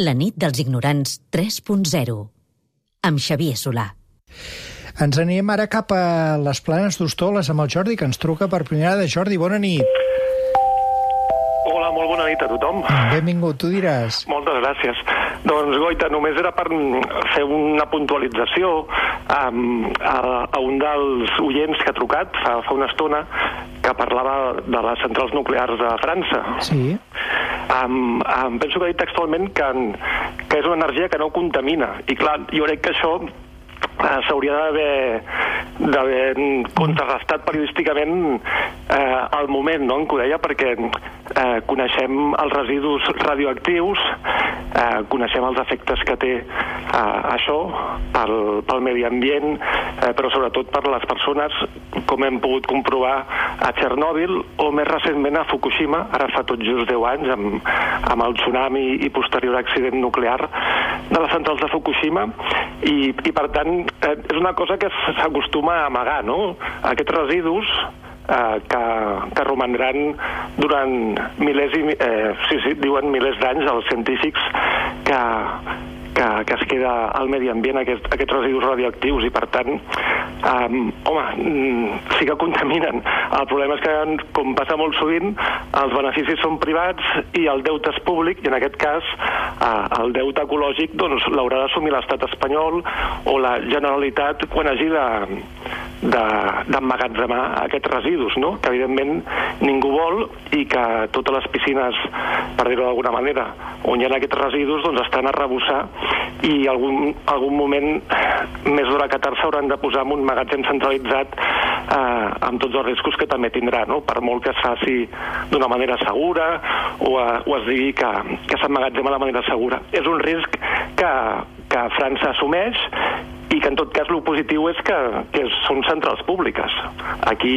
La nit dels ignorants 3.0 amb Xavier Solà. Ens anem ara cap a les planes d'Hostoles amb el Jordi, que ens truca per primera de Jordi. Bona nit. Hola, molt bona nit a tothom. Benvingut, tu diràs. Moltes gràcies. Doncs, Goita, només era per fer una puntualització um, a, a un dels oients que ha trucat fa, fa una estona que parlava de les centrals nuclears de França. Sí. Um, um, penso que ha dit textualment que, que és una energia que no contamina. I clar, jo crec que això eh, s'hauria d'haver contrarrestat periodísticament eh, el moment no, en què ho deia, perquè eh, coneixem els residus radioactius, coneixem els efectes que té eh, això pel, pel medi ambient, eh, però sobretot per les persones, com hem pogut comprovar a Txernòbil o més recentment a Fukushima, ara fa tot just 10 anys, amb, amb el tsunami i posterior accident nuclear de les centrals de Fukushima, i, i per tant eh, és una cosa que s'acostuma a amagar, no? Aquests residus eh, que, que romandran durant milers i... Eh, sí, sí, diuen milers d'anys els científics que, que, que es queda al medi ambient aquest, aquests residus radioactius i per tant um, home, mm, sí que contaminen el problema és que com passa molt sovint els beneficis són privats i el deute és públic i en aquest cas uh, el deute ecològic doncs l'haurà d'assumir l'estat espanyol o la Generalitat quan hagi de d'emmagatzemar de, aquests residus, no? que evidentment ningú vol i que totes les piscines, per dir-ho d'alguna manera, on hi ha aquests residus doncs estan a rebussar i algun, algun moment més d'hora que tard s'hauran de posar en un magatzem centralitzat eh, amb tots els riscos que també tindrà, no? per molt que es faci d'una manera segura o, a, o es digui que, que s'emmagatzema de manera segura. És un risc que, que França assumeix que en tot cas el positiu és que, que són centrals públiques. Aquí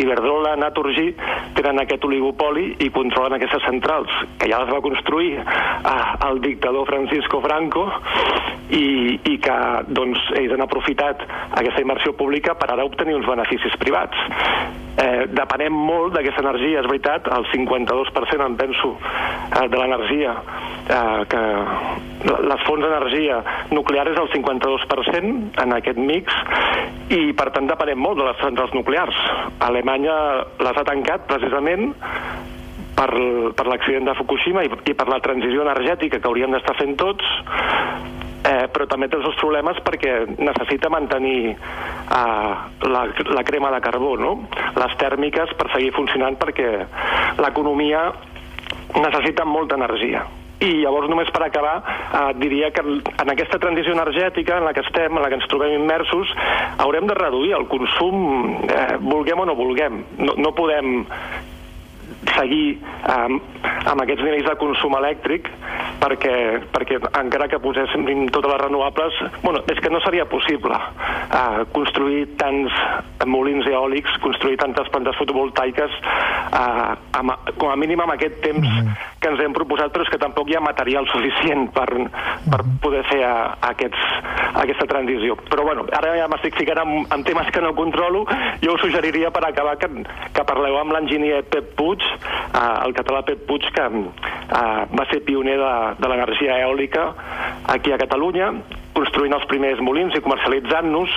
Iberdrola, Naturgy tenen aquest oligopoli i controlen aquestes centrals, que ja les va construir eh, el dictador Francisco Franco i, i que doncs, ells han aprofitat aquesta inversió pública per ara obtenir uns beneficis privats. Eh, depenem molt d'aquesta energia, és veritat, el 52% en penso eh, de l'energia eh, que les fonts d'energia nuclear és el 52% en aquest mix i per tant depenem molt de les centrals nuclears. Alemanya les ha tancat precisament per, per l'accident de Fukushima i, i per la transició energètica que hauríem d'estar fent tots eh, però també té els seus problemes perquè necessita mantenir eh, la, la crema de carbó, no? les tèrmiques per seguir funcionant perquè l'economia necessita molta energia. I llavors, només per acabar, eh, diria que en aquesta transició energètica en la que estem, en la que ens trobem immersos, haurem de reduir el consum, eh, vulguem o no vulguem. No, no podem seguir amb, amb aquests nivells de consum elèctric perquè, perquè encara que poséssim totes les renovables, bueno, és que no seria possible uh, construir tants molins eòlics, construir tantes plantes fotovoltaiques uh, amb, com a mínim amb aquest temps mm -hmm. Que ens hem proposat, però és que tampoc hi ha material suficient per, per poder fer a, a aquests, aquesta transició. Però bueno, ara ja m'estic ficant en, en temes que no controlo, jo us suggeriria per acabar que, que parleu amb l'enginyer Pep Puig, uh, el català Pep Puig, que uh, va ser pioner de, de l'energia eòlica aquí a Catalunya, construint els primers molins i comercialitzant-nos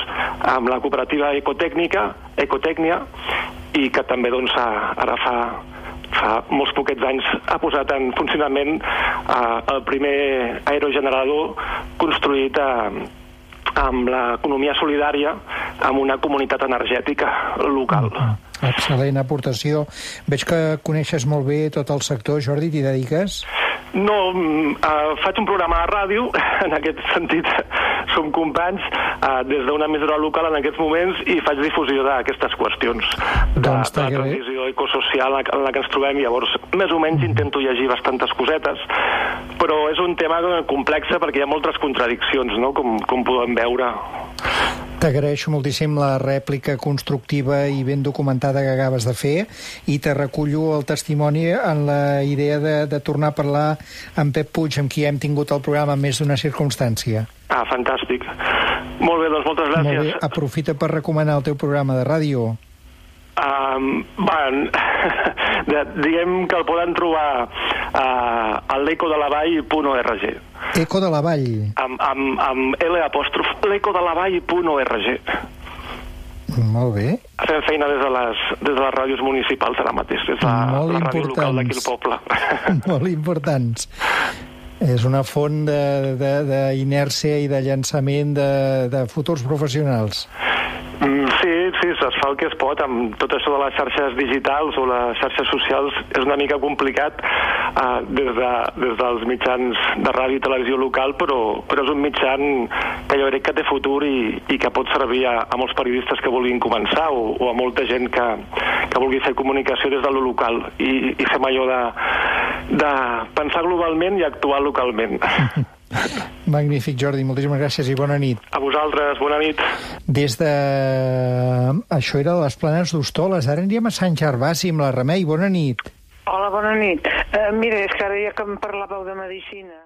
amb la cooperativa ecotècnica, Ecotècnia, i que també doncs, ara fa fa molts poquets anys ha posat en funcionament eh, el primer aerogenerador construït eh, amb l'economia solidària amb una comunitat energètica local. Excel·lent aportació. Veig que coneixes molt bé tot el sector. Jordi, t'hi dediques? No, uh, faig un programa de ràdio, en aquest sentit som companys uh, des d'una emissora local en aquests moments i faig difusió d'aquestes qüestions de, doncs de la transició ecosocial en la que ens trobem. Llavors, més o menys intento llegir bastantes cosetes, però és un tema complex perquè hi ha moltes contradiccions, no?, com, com podem veure. T'agraeixo moltíssim la rèplica constructiva i ben documentada que acabes de fer i te recullo el testimoni en la idea de, de tornar a parlar amb Pep Puig, amb qui hem tingut el programa en més d'una circumstància. Ah, fantàstic. Molt bé, doncs moltes gràcies. Molt bé, aprofita per recomanar el teu programa de ràdio. Um, bueno, diguem que el poden trobar uh, a l'eco de la vall.org. Eco de la Vall. Amb, amb, amb L apòstrof, l'ecodelavall.org. Molt bé. Fem feina des de les, des de les ràdios municipals ara mateix, des de Molt la ràdio local d'aquí al poble. Molt importants. És una font de- de- d'inèrcia i de llançament de, de futurs professionals. Mm, Sí, sí, es fa el que es pot. Amb tot això de les xarxes digitals o les xarxes socials és una mica complicat eh, des, de, des dels mitjans de ràdio i televisió local, però, però és un mitjan que jo crec que té futur i, i que pot servir a, a molts periodistes que vulguin començar o, o a molta gent que, que vulgui fer comunicació des de lo local i, i fem allò de, de pensar globalment i actuar localment. Magnífic, Jordi. Moltíssimes gràcies i bona nit. A vosaltres, bona nit. Des de... Això era de les planes d'Hostoles. Ara anirem a Sant Gervasi amb la Remei. Bona nit. Hola, bona nit. Uh, mira, és que ara ja que em parlàveu de medicina...